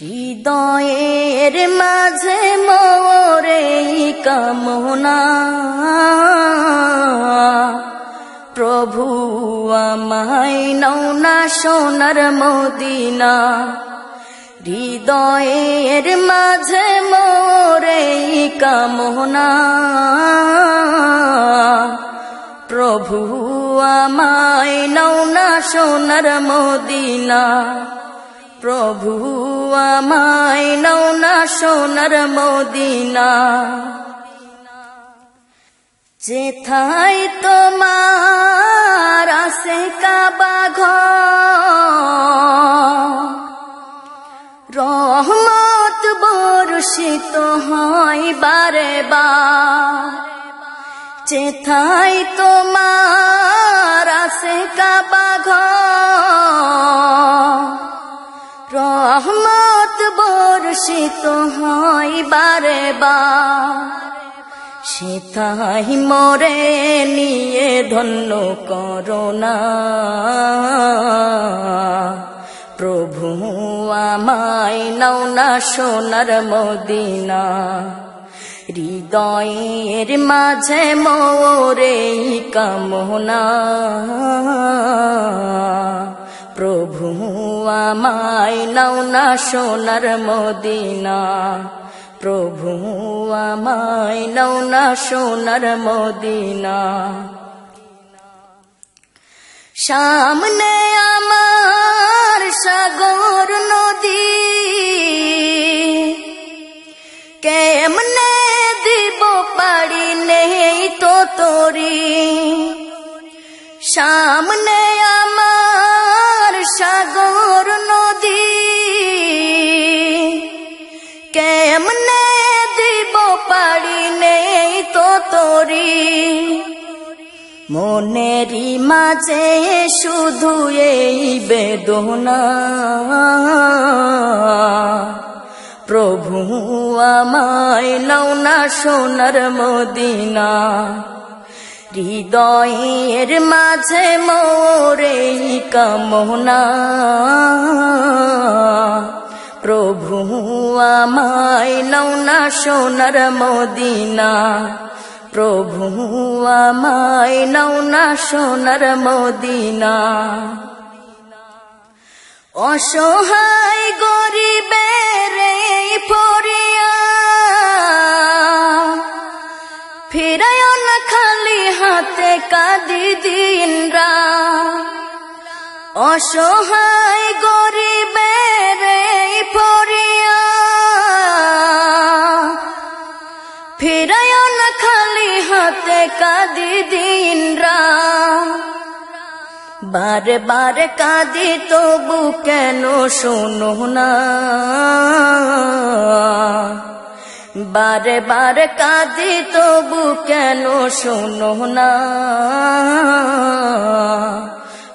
হৃদয়ের মাঝে মোরে কামনা। প্রভু আমায় নৌনা সোনার মদিনা। হৃদয়ের মাঝে মোরে কামনা। প্রভু আমায় নৌনা সোনার মদিনা। প্রভু আমায় নৌনা সোনার মদিনা। যেথায় তোমার আসে কাবা রহমত বর্ষিত হয় বারে বা যেথায় তোমার বর্ষিত হয় বারে সেতাই মরে নিয়ে ধন্য করোনা। প্রভু আমায় নৌনা সোনার মদিনা। হৃদয়ের মাঝে মোরে কামনা। আমায় নৌনা সোনার মদিনা। প্রভু আমায় নৌনা সোনার মদিনা। সামনে আমার সাগর নদী। কেমনে দিব পারি নেই তো তরি। সামনে মনেরই মাঝে শুধু এই বেদনা। প্রভু আমায় নৌনা সোনার মদিনা। হৃদয়ের মাঝে মোরে কামনা। প্রভু আমায় নৌনা সোনার মদিনা। প্রভু আমায় নৌনা সোনার মদিনা। অসহায় গরিবের ফরিয়া। ফিরায় না খালি হাতে কাদি দিন অসহায় গরিবের কাদি দিন রাম বারে বারে কাঁদি তবু কেন শোনো না বারে বারে কাঁদি তবু কেন শোনো না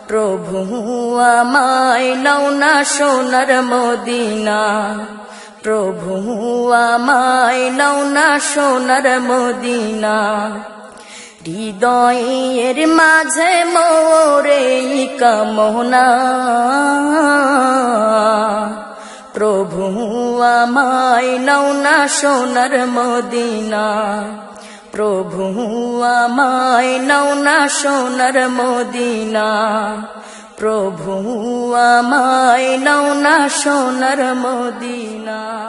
প্রভু আমায় নৌনা সোনার মদিনা প্রভু আমায় নৌনা সোনার মদিনা হৃদয়ের মাঝে মোরে কামনা। প্রভু, আমায় নৌনা সোনার মদিনা। প্রভু, আমায় নৌনা সোনার মদিনা। প্রভু, আমায় নৌনা সোনার মদিনা।